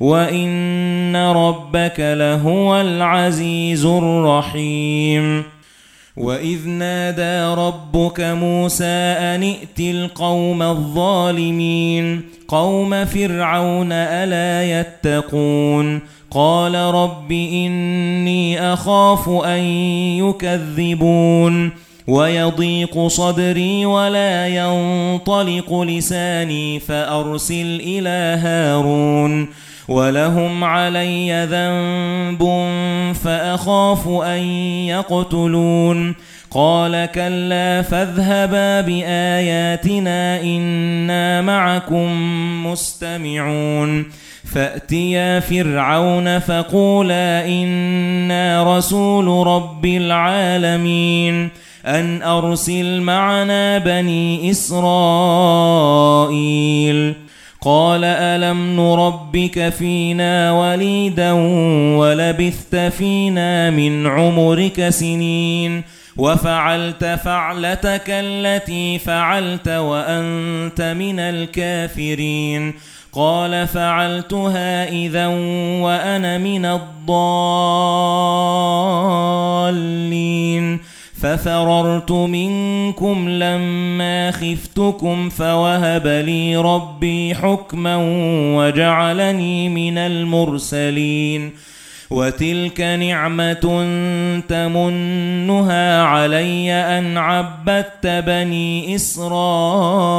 وَإِنَّ رَبَّكَ لَهُوَ الْعَزِيزُ الرَّحِيمُ وَإِذْ نَادَى رَبُّكَ مُوسَى أَنِ ائْتِ الْقَوْمَ الظَّالِمِينَ قَوْمَ فِرْعَوْنَ أَلَا يَتَّقُونَ قَالَ رَبِّ إِنِّي أَخَافُ أَن يُكَذِّبُونِ وَيَضِيقُ صَدْرِي وَلَا يَنطَلِقُ لِسَانِي فَأَرْسِلْ إِلَى هَارُونَ وَلَهُمْ عَلَيَّ ذَنبٌ فَأَخَافُ أَن يَقْتُلُونِ قَالَ كَلَّا فَاذْهَبَا بِآيَاتِنَا إِنَّا مَعَكُمْ مُسْتَمِعُونَ فَأْتِيَا فِرْعَوْنَ فَقُولَا إِنَّا رَسُولُ رَبِّ الْعَالَمِينَ أَنْ أَرْسِلْ مَعَنَا بَنِي إِسْرَائِيلَ قَالَ أَلَمْ نُرَبِّكَ فِينَا وَلِيدًا وَلَبِثْتَ فِينَا مِنْ عُمُرِكَ سِنِينَ وَفَعَلْتَ فَعْلَتَكَ الَّتِي فَعَلْتَ وَأَنْتَ مِنَ الْكَافِرِينَ قَالَ فَعَلْتُهَا إِذًا وَأَنَا مِنَ الضَّالِّينَ فَفَرَرْتُ مِنكُمْ لَمَّا خِفْتُكُمْ فَوَهَبَ لِي رَبِّي حُكْمًا وَجَعَلَنِي مِنَ الْمُرْسَلِينَ وَتِلْكَ نِعْمَةٌ تَمُنُّهَا عَلَيَّ أَنْ عَبَّدتَّ بَنِي إِسْرَائِيلَ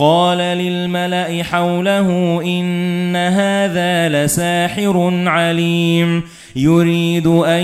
قَالَ لِلْمَلَإِ حَوْلَهُ إِنَّ هَذَا لَسَاحِرٌ عَلِيمٌ. يُرِيدُ أَن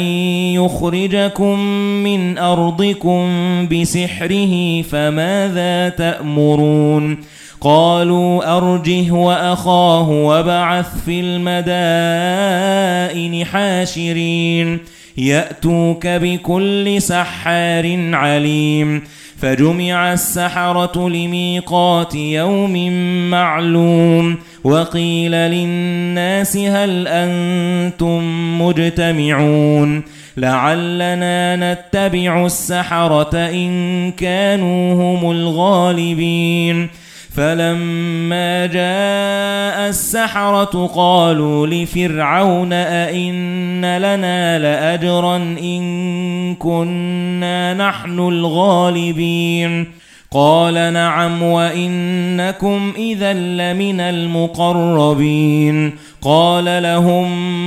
يُخْرِجَكُم مِّنْ أَرْضِكُمْ بِسِحْرِهِ فَمَاذَا تَأْمُرُونَ؟ قالوا أرجه وأخاه وبعث في المدائن حاشرين. يأتوك بكل سحار عليم. فجمع السحرة لميقات يوم معلوم وقيل للناس هل أنتم مجتمعون لعلنا نتبع السحرة إن كانوا هم الغالبين فَلَمَّا جَاءَ السَّحَرَةُ قَالُوا لِفِرْعَوْنَ أَئِنَّ لَنَا لَأَجْرًا إِن كُنَّا نَحْنُ الْغَالِبِينَ قَالَ نَعَمْ وَإِنَّكُمْ إِذًا لَّمِنَ الْمُقَرَّبِينَ قَالَ لَهُم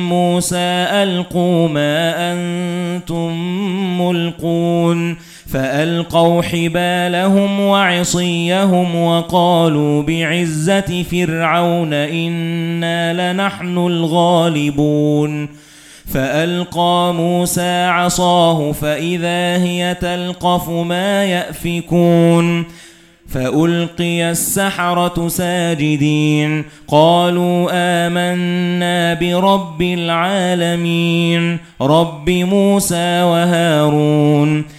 مُوسَى أَلْقُوا مَا أَنتُم مُّلْقُونَ فَأَلْقَوْا حِبَالَهُمْ وَعِصِيَّهُمْ وَقَالُوا بِعِزَّةِ فِرْعَوْنَ إِنَّا لَنَحْنُ الْغَالِبُونَ. فَأَلْقَى مُوسَى عَصَاهُ فَإِذَا هِيَ تَلْقَفُ مَا يَأْفِكُونَ. فَأُلْقِيَ السَّحَرَةُ سَاجِدِينَ. قَالُوا آمَنَّا بِرَبِّ الْعَالَمِينَ رَبِّ مُوسَى وَهَارُونَ.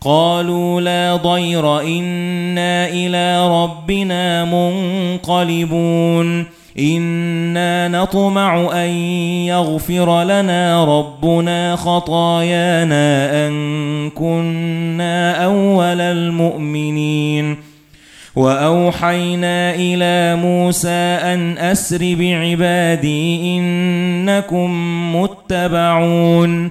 قالوا لا ضير إنا إلى ربنا منقلبون. إنا نطمع أن يغفر لنا ربنا خطايانا أن كنا أول المؤمنين. وأوحينا إلى موسى أن أسر بعبادي إنكم متبعون.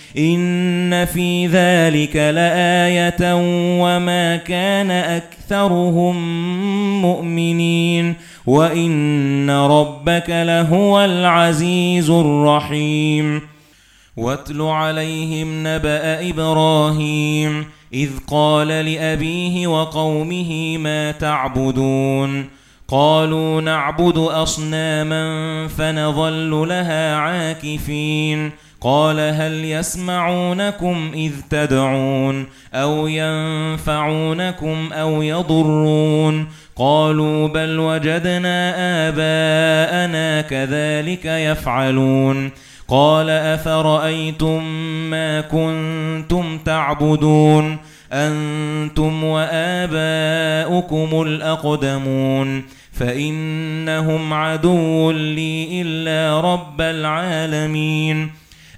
إِنَّ فِي ذَلِكَ لَآيَةً وَمَا كَانَ أَكْثَرُهُم مُؤْمِنِينَ وَإِنَّ رَبَّكَ لَهُوَ الْعَزِيزُ الرَّحِيمُ وَاتْلُ عَلَيْهِمْ نَبَأَ إِبْرَاهِيمَ إِذْ قَالَ لِأَبِيهِ وَقَوْمِهِ مَا تَعْبُدُونَ قَالُوا نَعْبُدُ أَصْنَامًا فَنَظَلُّ لَهَا عَاكِفِينَ قَالَ هَلْ يَسْمَعُونَكُمْ إِذْ تَدْعُونَ أَوْ يَنفَعُونَكُمْ أَوْ يَضُرُّونَ قَالُوا بَلْ وَجَدْنَا آبَاءَنَا كَذَلِكَ يَفْعَلُونَ قَالَ أَفَرَأَيْتُم مَّا كُنتُمْ تَعْبُدُونَ أَنتُمْ وَآبَاؤُكُمُ الْأَقْدَمُونَ فَإِنَّهُمْ عَدُوٌّ لِّي إِلَّا رَبَّ الْعَالَمِينَ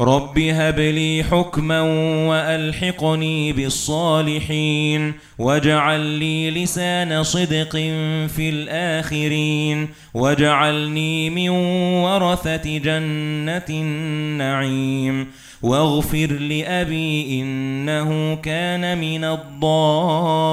رَبِّ هَبْ لِي حُكْمًا وَأَلْحِقْنِي بِالصَّالِحِينَ وَاجْعَل لِّي لِسَانَ صِدْقٍ فِي الْآخِرِينَ وَاجْعَلْنِي مِن وَرَثَةِ جَنَّةِ النَّعِيمِ واغفر لأبي إنه كان من الضالين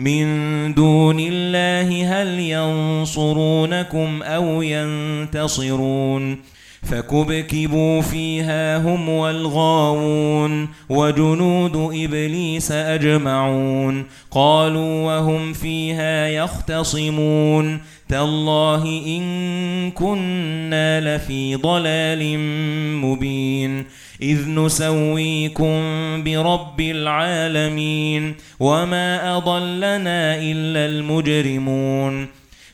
من دون الله هل ينصرونكم أو ينتصرون؟ فكبكبوا فيها هم والغاوون وجنود إبليس أجمعون قالوا وهم فيها يختصمون تالله إن كنا لفي ضلال مبين إذ نسويكم برب العالمين وما أضلنا إلا المجرمون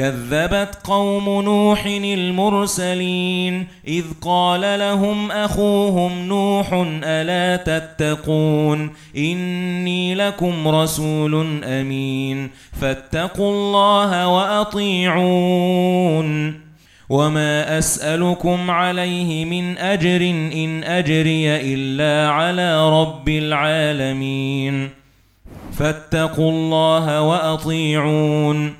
كذبت قوم نوح المرسلين إذ قال لهم أخوهم نوح ألا تتقون إني لكم رسول أمين فاتقوا الله وأطيعون وما أسألكم عليه من أجر إن أجري إلا على رب العالمين فاتقوا الله وأطيعون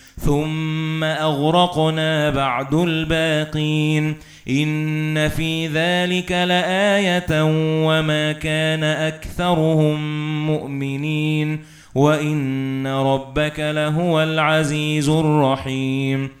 ثُمَّ أَغْرَقْنَا بَعْدُ الْبَاقِينَ إِنَّ فِي ذَلِكَ لَآيَةً وَمَا كَانَ أَكْثَرُهُم مُؤْمِنِينَ وَإِنَّ رَبَّكَ لَهُوَ الْعَزِيزُ الرَّحِيمُ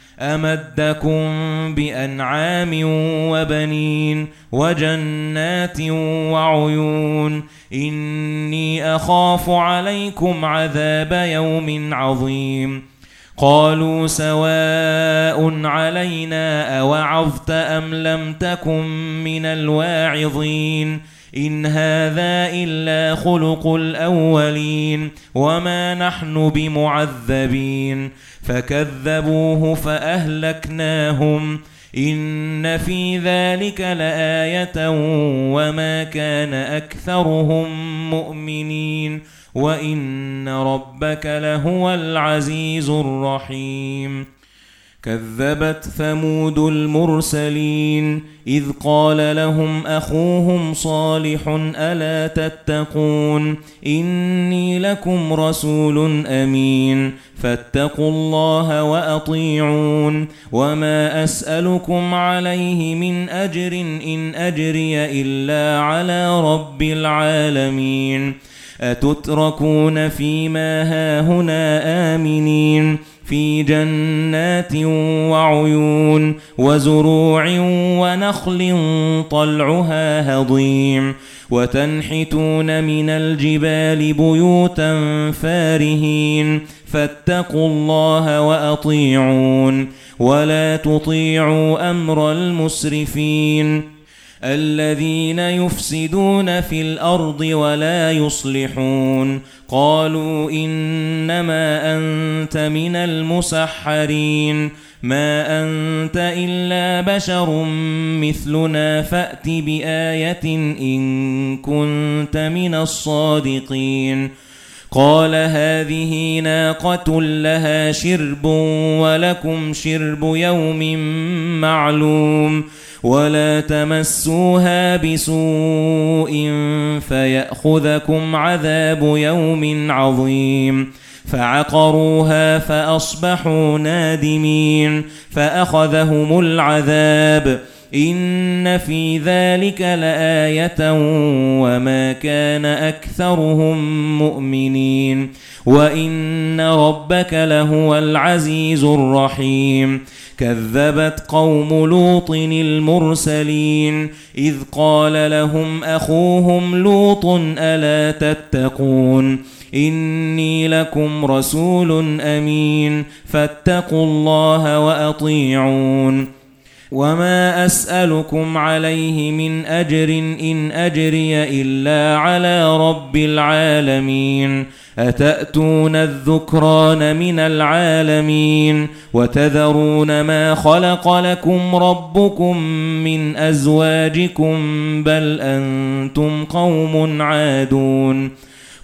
أمدكم بأنعام وبنين وجنات وعيون إني أخاف عليكم عذاب يوم عظيم قالوا سواء علينا أوعظت أم لم تكن من الواعظين إن هذا إلا خلق الأولين وما نحن بمعذبين فكذبوه فأهلكناهم إن في ذلك لآية وما كان أكثرهم مؤمنين وإن ربك لهو العزيز الرحيم كذبت ثمود المرسلين إذ قال لهم أخوهم صالح ألا تتقون إني لكم رسول أمين فاتقوا الله وأطيعون وما أسألكم عليه من أجر إن أجري إلا على رب العالمين أتتركون فيما هاهنا آمنين في جنات وعيون وزروع ونخل طلعها هضيم وتنحتون من الجبال بيوتا فارهين فاتقوا الله وأطيعون ولا تطيعوا أمر المسرفين الذين يفسدون في الأرض ولا يصلحون. قالوا إنما أنت من المسحرين. ما أنت إلا بشر مثلنا. فأت بآية إن كنت من الصادقين. قال هذه ناقة لها شرب ولكم شرب يوم معلوم ولا تمسوها بسوء فيأخذكم عذاب يوم عظيم فعقروها فأصبحوا نادمين فأخذهم العذاب إن في ذلك لآية وما كان أكثرهم مؤمنين وإن ربك لهو العزيز الرحيم كذبت قوم لوط المرسلين إذ قال لهم أخوهم لوط ألا تتقون إني لكم رسول أمين فاتقوا الله وأطيعون وما أسألكم عليه من أجر إن أجري إلا على رب العالمين أتأتون الذكران من العالمين وتذرون ما خلق لكم ربكم من أزواجكم بل أنتم قوم عادون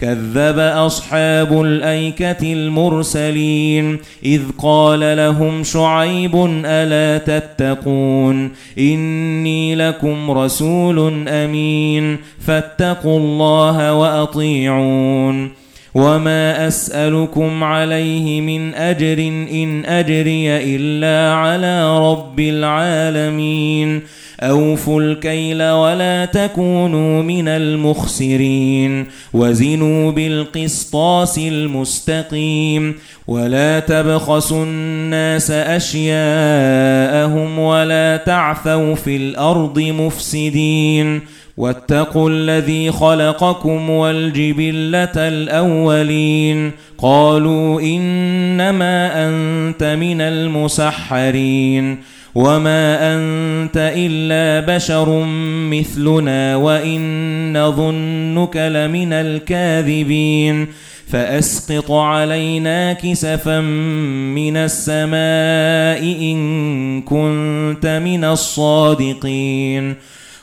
كذب أصحاب الأيكة المرسلين إذ قال لهم شعيب ألا تتقون؟ إني لكم رسول أمين فاتقوا الله وأطيعون. وما أسألكم عليه من أجر إن أجري إلا على رب العالمين. أوفوا الكيل ولا تكونوا من المخسرين. وزنوا بالقسطاس المستقيم. ولا تبخسوا الناس أشياءهم ولا تعثوا في الأرض مفسدين. واتقوا الذي خلقكم والجبلة الأولين. قالوا إنما أنت من المسحرين. وما أنت إلا بشر مثلنا وإن ظنك لمن الكاذبين فأسقط علينا كسفا من السماء إن كنت من الصادقين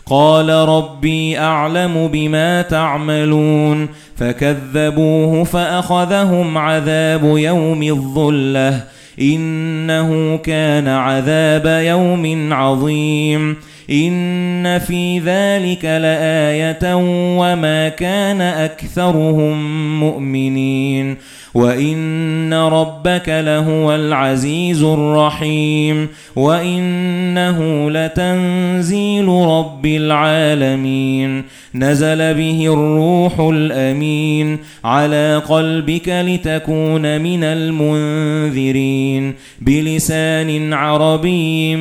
قال ربي أعلم بما تعملون فكذبوه فأخذهم عذاب يوم الظلة إنه كان عذاب يوم عظيم. إن في ذلك لآية وما كان أكثرهم مؤمنين وَإِنَّ رَبَّكَ لَهُوَ الْعَزِيزُ الرَّحِيمُ وَإِنَّهُ لَتَنزِيلُ رَبِّ الْعَالَمِينَ نَزَلَ بِهِ الرُّوحُ الْأَمِينُ عَلَى قَلْبِكَ لِتَكُونَ مِنَ الْمُنذِرِينَ بِلِسَانٍ عَرَبِيٍّ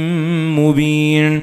مُبِينٍ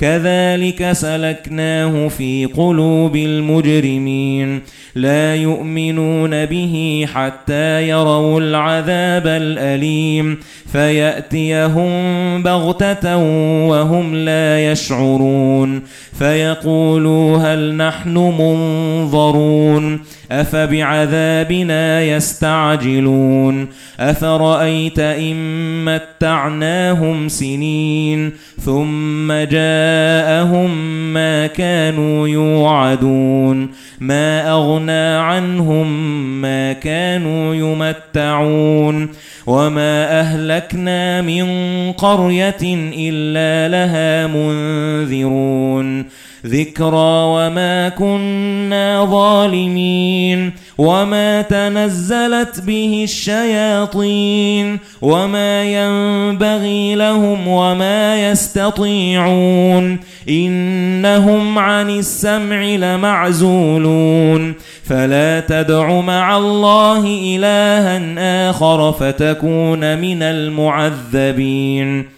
كذلك سلكناه في قلوب المجرمين. لا يؤمنون به حتى يروا العذاب الأليم. فيأتيهم بغتة وهم لا يشعرون فيقولوا هل نحن منظرون أفبعذابنا يستعجلون أفرأيت إن متعناهم سنين ثم جاءهم ما كانوا يوعدون ما أغنى عنهم ما كانوا يمتعون وما أهلكنا من قرية إلا لها منذرون. ذكرى وما كنا ظالمين وما تنزلت به الشياطين وما ينبغي لهم وما يستطيعون إنهم عن السمع لمعزولون فلا تدع مع الله إلها آخر فتكون من المعذبين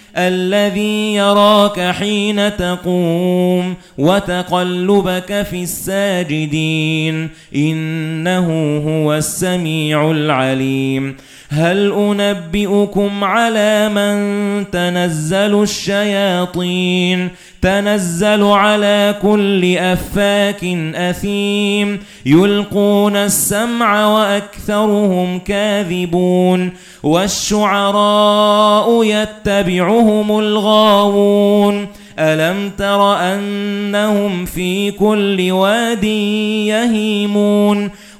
الذي يراك حين تقوم وتقلبك في الساجدين إنه هو السميع العليم هل أنبئكم على من تنزل الشياطين؟ تنزل على كل أفاك أثيم. يلقون السمع وأكثرهم كاذبون. والشعراء يتبعهم الغاوون. ألم تر أنهم في كل واد يهيمون.